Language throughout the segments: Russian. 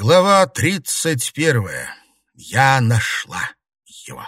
Глава тридцать первая. Я нашла его.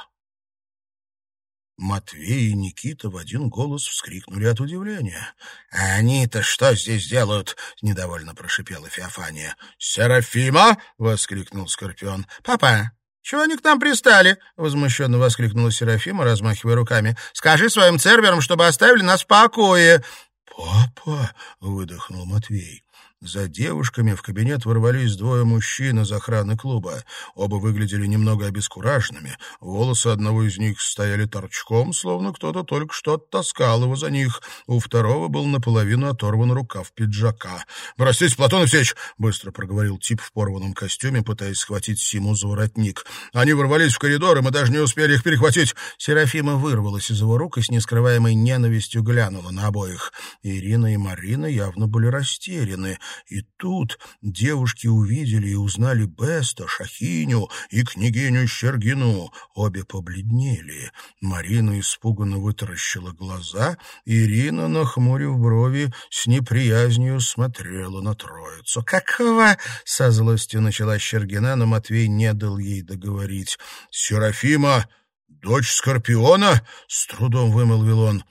Матвей и Никита в один голос вскрикнули от удивления. «А они-то что здесь делают?» — недовольно прошипела Феофания. «Серафима!» — воскликнул Скорпион. «Папа, чего они к нам пристали?» — возмущенно воскликнула Серафима, размахивая руками. «Скажи своим церберам, чтобы оставили нас в покое!» «Папа!» — выдохнул Матвей. За девушками в кабинет ворвались двое мужчин из охраны клуба. Оба выглядели немного обескураженными. Волосы одного из них стояли торчком, словно кто-то только что оттаскал его за них. У второго был наполовину оторван рукав пиджака. «Простите, Платон Алексеевич!» — быстро проговорил тип в порванном костюме, пытаясь схватить Симу за воротник. «Они ворвались в коридор, и мы даже не успели их перехватить!» Серафима вырвалась из его рук и с нескрываемой ненавистью глянула на обоих. Ирина и Марина явно были растеряны. И тут девушки увидели и узнали Беста, Шахиню и княгиню Щергину. Обе побледнели. Марина испуганно вытаращила глаза, Ирина, нахмурив брови, с неприязнью смотрела на троицу. «Какого?» — со злостью начала Щергина, но Матвей не дал ей договорить. «Серафима, дочь Скорпиона?» — с трудом вымолвил он.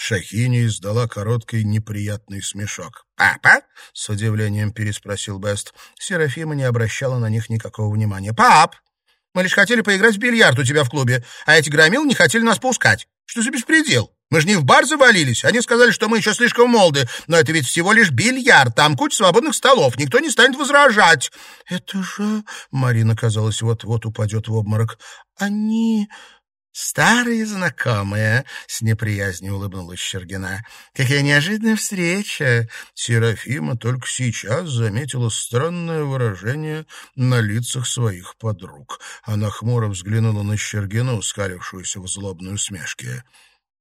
Шахиня издала короткий неприятный смешок. «Папа?» — с удивлением переспросил Бест. Серафима не обращала на них никакого внимания. «Пап, мы лишь хотели поиграть в бильярд у тебя в клубе, а эти громил не хотели нас пускать. Что за беспредел? Мы же не в бар завалились. Они сказали, что мы еще слишком молоды. Но это ведь всего лишь бильярд. Там куча свободных столов. Никто не станет возражать. Это же... Марина, казалось, вот-вот упадет в обморок. Они... «Старые знакомые», — с неприязнью улыбнулась Щергина. «Какая неожиданная встреча!» Серафима только сейчас заметила странное выражение на лицах своих подруг. Она хмуро взглянула на Щергину, скалившуюся в злобной усмешке.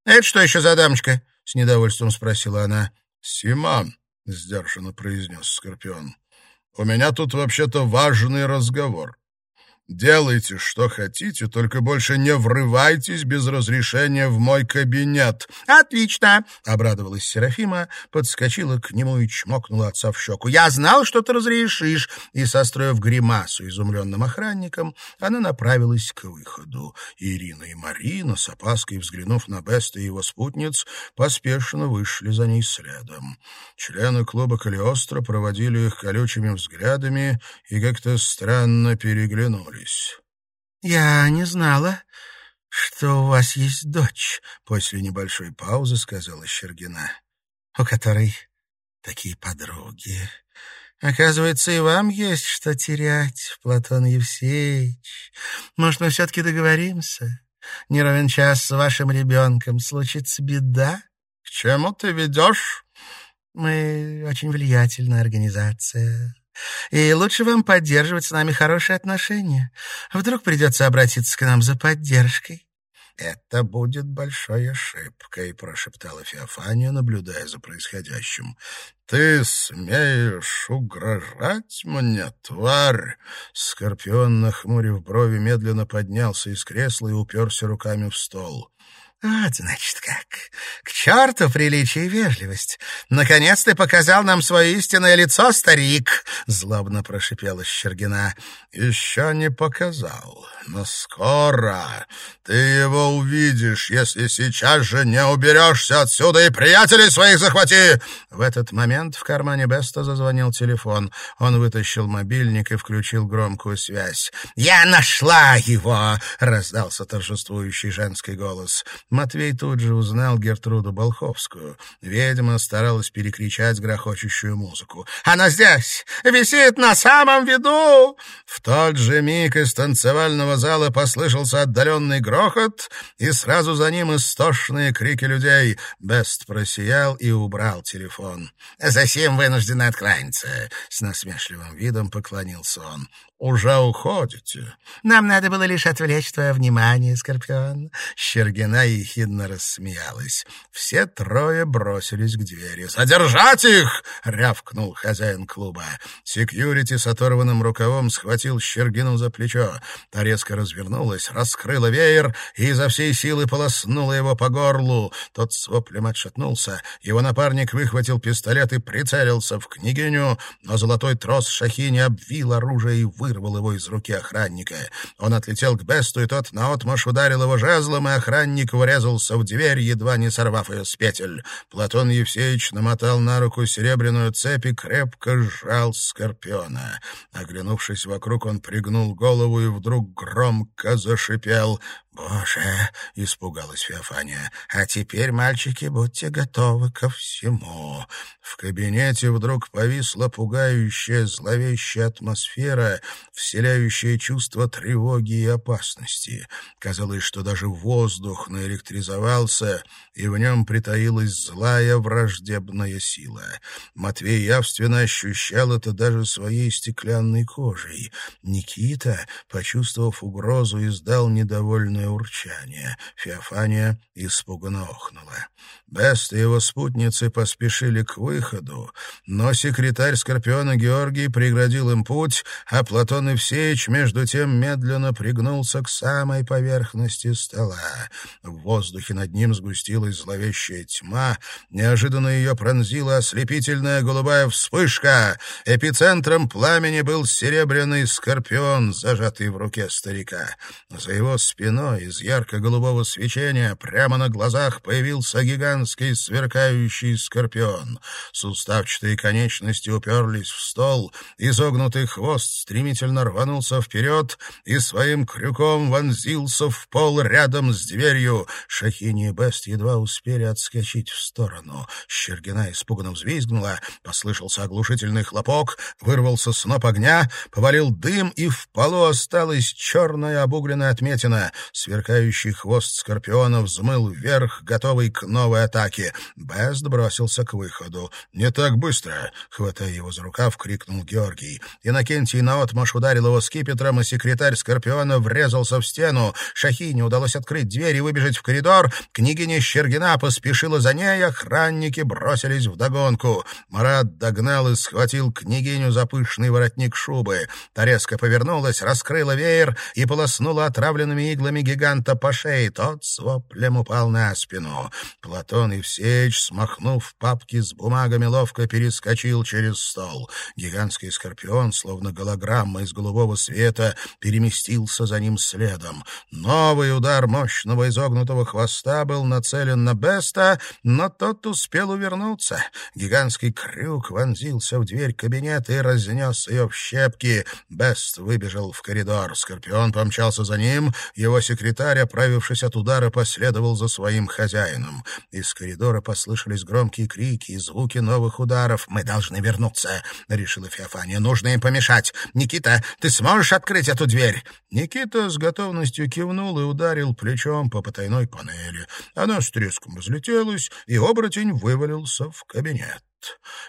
«Это что еще за дамочка?» — с недовольством спросила она. «Симан», — сдержанно произнес Скорпион. «У меня тут вообще-то важный разговор». Делайте, что хотите, только больше не врывайтесь без разрешения в мой кабинет. Отлично, обрадовалась Серафима, подскочила к нему и чмокнула отца в щеку. Я знал, что ты разрешишь. И, состроив гримасу изумленным охранником, она направилась к выходу. Ирина и Марина, с опаской взглянув на Беста и его спутниц, поспешно вышли за ней следом. Члены клуба Калиостро проводили их колючими взглядами и как-то странно переглянулись улыбнулись. «Я не знала, что у вас есть дочь», — после небольшой паузы сказала Щергина, «у которой такие подруги. Оказывается, и вам есть что терять, Платон Евсеевич. Может, мы все-таки договоримся? Не ровен час с вашим ребенком случится беда. К чему ты ведешь?» «Мы очень влиятельная организация». И лучше вам поддерживать с нами хорошие отношения. Вдруг придется обратиться к нам за поддержкой». «Это будет большой ошибкой», — прошептала Феофания, наблюдая за происходящим. «Ты смеешь угрожать мне, тварь?» Скорпион, нахмурив брови, медленно поднялся из кресла и уперся руками в стол. «Вот, значит, как. К черту приличие и вежливость. Наконец ты показал нам свое истинное лицо, старик!» — злобно прошипела Щергина. «Еще не показал, но скоро ты его увидишь, если сейчас же не уберешься отсюда и приятелей своих захвати!» В этот момент в кармане Беста зазвонил телефон. Он вытащил мобильник и включил громкую связь. «Я нашла его!» — раздался торжествующий женский голос. Матвей тут же узнал Гертруду Болховскую. Ведьма старалась перекричать грохочущую музыку. «Она здесь! Висит на самом виду!» В тот же миг из танцевального зала послышался отдаленный грохот, и сразу за ним истошные крики людей. Бест просиял и убрал телефон. «Засим вынуждены откланяться!» — с насмешливым видом поклонился он уже уходите. Нам надо было лишь отвлечь твое внимание, Скорпион. Щергина ехидно рассмеялась. Все трое бросились к двери. «Задержать их!» — рявкнул хозяин клуба. Секьюрити с оторванным рукавом схватил Щергину за плечо. Та резко развернулась, раскрыла веер и изо всей силы полоснула его по горлу. Тот с воплем отшатнулся. Его напарник выхватил пистолет и прицелился в княгиню, но золотой трос Шахини обвил оружие и вырвал его из руки охранника. Он отлетел к Бесту, и тот наотмашь ударил его жезлом, и охранник врезался в дверь, едва не сорвав ее с петель. Платон Евсеевич намотал на руку серебряную цепь и крепко сжал скорпиона. Оглянувшись вокруг, он пригнул голову и вдруг громко зашипел. «Боже!» — испугалась Феофания. «А теперь, мальчики, будьте готовы ко всему». В кабинете вдруг повисла пугающая, зловещая атмосфера, вселяющая чувство тревоги и опасности. Казалось, что даже воздух наэлектризовался, и в нем притаилась злая враждебная сила. Матвей явственно ощущал это даже своей стеклянной кожей. Никита, почувствовав угрозу, издал недовольное противное урчание. Феофания испуганно охнула. Бест и его спутницы поспешили к выходу, но секретарь Скорпиона Георгий преградил им путь, а Платон Евсеевич между тем медленно пригнулся к самой поверхности стола. В воздухе над ним сгустилась зловещая тьма, неожиданно ее пронзила ослепительная голубая вспышка. Эпицентром пламени был серебряный скорпион, зажатый в руке старика. За его спиной из ярко-голубого свечения прямо на глазах появился гигантский сверкающий скорпион. Суставчатые конечности уперлись в стол, изогнутый хвост стремительно рванулся вперед и своим крюком вонзился в пол рядом с дверью. Шахини и Бест едва успели отскочить в сторону. Щергина испуганно взвизгнула, послышался оглушительный хлопок, вырвался сноп огня, повалил дым, и в полу осталась черная обугленная отметина — Сверкающий хвост скорпиона взмыл вверх, готовый к новой атаке. Бест бросился к выходу. «Не так быстро!» — хватая его за рукав, крикнул Георгий. Иннокентий наотмашь ударил его скипетром, и секретарь скорпиона врезался в стену. Шахине удалось открыть дверь и выбежать в коридор. Княгиня Щергина поспешила за ней, охранники бросились вдогонку. Марат догнал и схватил княгиню за пышный воротник шубы. Та повернулась, раскрыла веер и полоснула отравленными иглами гиганта по шее, тот с воплем упал на спину. Платон Евсеич, смахнув папки с бумагами, ловко перескочил через стол. Гигантский скорпион, словно голограмма из голубого света, переместился за ним следом. Новый удар мощного изогнутого хвоста был нацелен на Беста, но тот успел увернуться. Гигантский крюк вонзился в дверь кабинета и разнес ее в щепки. Бест выбежал в коридор. Скорпион помчался за ним, его секретарь секретарь, оправившись от удара, последовал за своим хозяином. Из коридора послышались громкие крики и звуки новых ударов. «Мы должны вернуться», — решила Феофания. «Нужно им помешать. Никита, ты сможешь открыть эту дверь?» Никита с готовностью кивнул и ударил плечом по потайной панели. Она с треском разлетелась, и оборотень вывалился в кабинет.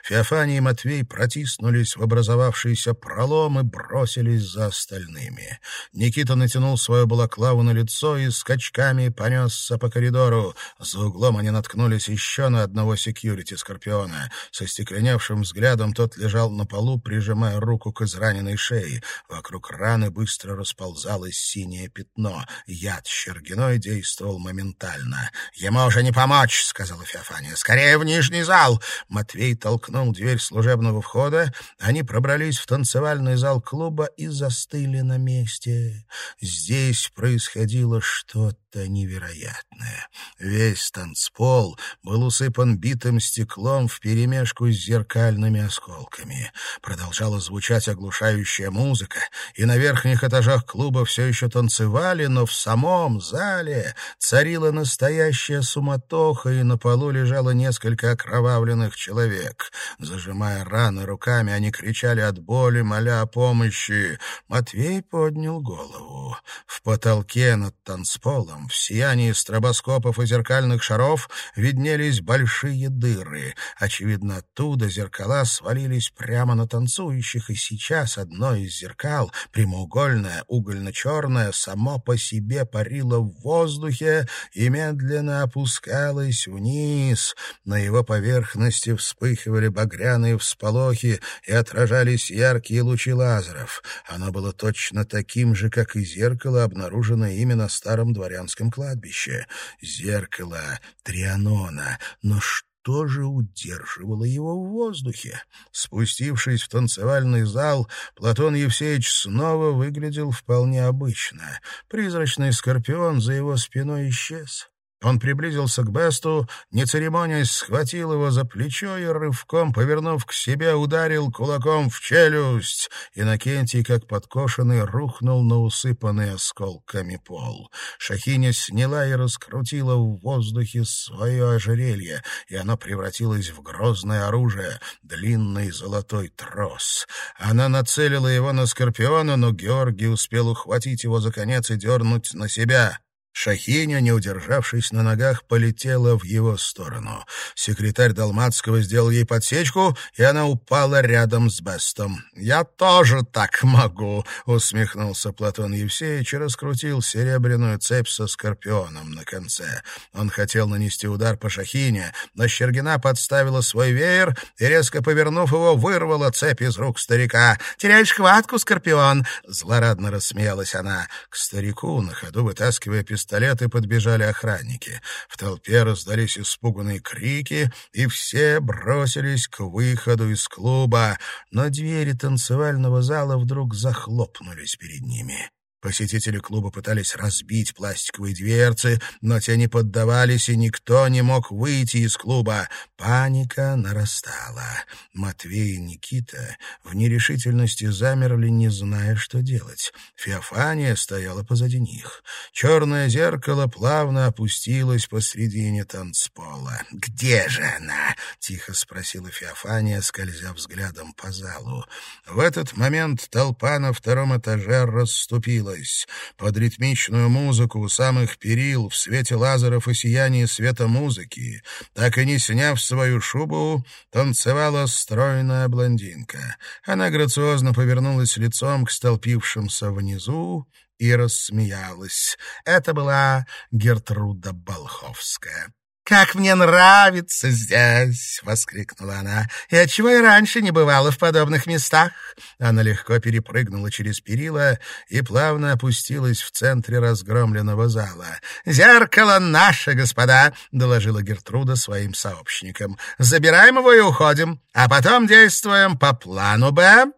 Феофания и Матвей протиснулись в образовавшийся пролом и бросились за остальными. Никита натянул свою балаклаву на лицо и скачками понесся по коридору. За углом они наткнулись еще на одного секьюрити Скорпиона. Со стекленевшим взглядом тот лежал на полу, прижимая руку к израненной шее. Вокруг раны быстро расползалось синее пятно. Яд Щергиной действовал моментально. «Ему уже не помочь», — сказала Феофания. «Скорее в нижний зал!» Матвей Матвей толкнул дверь служебного входа, они пробрались в танцевальный зал клуба и застыли на месте. Здесь происходило что-то невероятное. Весь танцпол был усыпан битым стеклом вперемешку с зеркальными осколками. Продолжала звучать оглушающая музыка, и на верхних этажах клуба все еще танцевали, но в самом зале царила настоящая суматоха, и на полу лежало несколько окровавленных человек. Зажимая раны руками, они кричали от боли, моля о помощи. Матвей поднял голову. В потолке над танцполом. В сиянии стробоскопов и зеркальных шаров виднелись большие дыры. Очевидно, оттуда зеркала свалились прямо на танцующих, и сейчас одно из зеркал, прямоугольное, угольно-черное, само по себе парило в воздухе и медленно опускалось вниз. На его поверхности вспыхивали багряные всполохи и отражались яркие лучи лазеров. Оно было точно таким же, как и зеркало, обнаруженное ими на старом дворянском кладбище. Зеркало Трианона. Но что что же удерживало его в воздухе. Спустившись в танцевальный зал, Платон Евсеевич снова выглядел вполне обычно. Призрачный скорпион за его спиной исчез. Он приблизился к Бесту, не церемонясь, схватил его за плечо и, рывком повернув к себе, ударил кулаком в челюсть. Иннокентий, как подкошенный, рухнул на усыпанный осколками пол. Шахиня сняла и раскрутила в воздухе свое ожерелье, и оно превратилось в грозное оружие — длинный золотой трос. Она нацелила его на Скорпиона, но Георгий успел ухватить его за конец и дернуть на себя. Шахиня, не удержавшись на ногах, полетела в его сторону. Секретарь Далматского сделал ей подсечку, и она упала рядом с Бестом. «Я тоже так могу», — усмехнулся Платон Евсеевич и раскрутил серебряную цепь со скорпионом на конце. Он хотел нанести удар по Шахине, но Щергина подставила свой веер и, резко повернув его, вырвала цепь из рук старика. «Теряешь хватку, скорпион!» — злорадно рассмеялась она. К старику, на ходу вытаскивая пистолет, пистолеты подбежали охранники. В толпе раздались испуганные крики, и все бросились к выходу из клуба, но двери танцевального зала вдруг захлопнулись перед ними. Посетители клуба пытались разбить пластиковые дверцы, но те не поддавались, и никто не мог выйти из клуба. Паника нарастала. Матвей и Никита в нерешительности замерли, не зная, что делать. Феофания стояла позади них. Черное зеркало плавно опустилось посредине танцпола. «Где же она?» — тихо спросила Феофания, скользя взглядом по залу. В этот момент толпа на втором этаже расступила двигалась. Под ритмичную музыку у самых перил, в свете лазеров и сиянии света музыки, так и не сняв свою шубу, танцевала стройная блондинка. Она грациозно повернулась лицом к столпившимся внизу и рассмеялась. Это была Гертруда Болховская. «Как мне нравится здесь!» — воскликнула она. «И отчего я раньше не бывала в подобных местах?» Она легко перепрыгнула через перила и плавно опустилась в центре разгромленного зала. «Зеркало наше, господа!» — доложила Гертруда своим сообщникам. «Забираем его и уходим, а потом действуем по плану Б».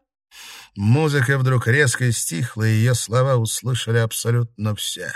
Музыка вдруг резко стихла, и ее слова услышали абсолютно все.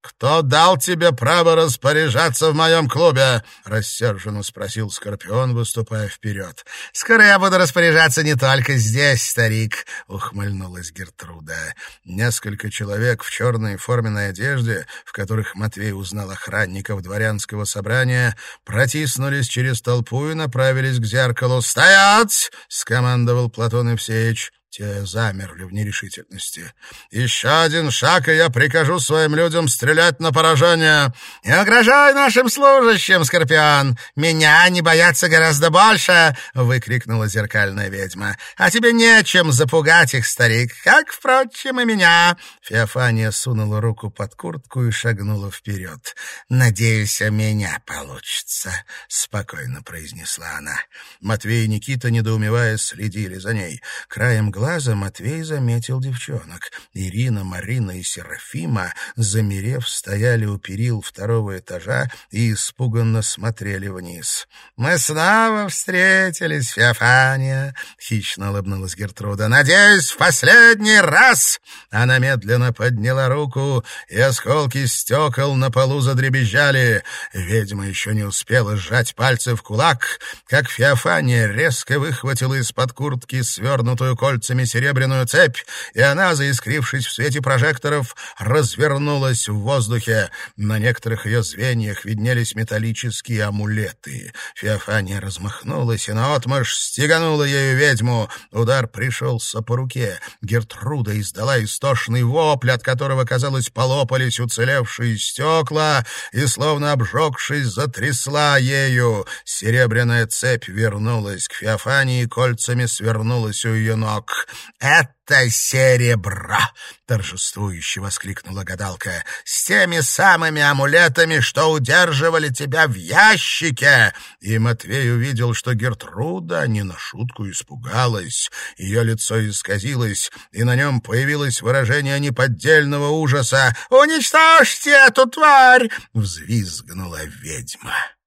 «Кто дал тебе право распоряжаться в моем клубе?» — рассерженно спросил Скорпион, выступая вперед. «Скоро я буду распоряжаться не только здесь, старик», — ухмыльнулась Гертруда. Несколько человек в черной форменной одежде, в которых Матвей узнал охранников дворянского собрания, протиснулись через толпу и направились к зеркалу. «Стоять!» — скомандовал Платон Евсеевич. Те замерли в нерешительности. «Еще один шаг, и я прикажу своим людям стрелять на поражение!» «Не угрожай нашим служащим, Скорпион! Меня не боятся гораздо больше!» — выкрикнула зеркальная ведьма. «А тебе нечем запугать их, старик, как, впрочем, и меня!» Феофания сунула руку под куртку и шагнула вперед. «Надеюсь, у меня получится», — спокойно произнесла она. Матвей и Никита, недоумевая, следили за ней. Краем глаза Матвей заметил девчонок. Ирина, Марина и Серафима, замерев, стояли у перил второго этажа и испуганно смотрели вниз. «Мы снова встретились, Феофания!» — хищно улыбнулась Гертруда. «Надеюсь, в последний раз!» Она медленно подняла руку, и осколки стекол на полу задребезжали. Ведьма еще не успела сжать пальцы в кулак, как Феофания резко выхватила из-под куртки свернутую кольцо кольцами серебряную цепь, и она, заискрившись в свете прожекторов, развернулась в воздухе. На некоторых ее звеньях виднелись металлические амулеты. Феофания размахнулась и наотмашь стеганула ею ведьму. Удар пришелся по руке. Гертруда издала истошный вопль, от которого, казалось, полопались уцелевшие стекла, и, словно обжегшись, затрясла ею. Серебряная цепь вернулась к Феофании, кольцами свернулась у ее ног. «Это это серебро!» — торжествующе воскликнула гадалка. «С теми самыми амулетами, что удерживали тебя в ящике!» И Матвей увидел, что Гертруда не на шутку испугалась. Ее лицо исказилось, и на нем появилось выражение неподдельного ужаса. «Уничтожьте эту тварь!» — взвизгнула ведьма.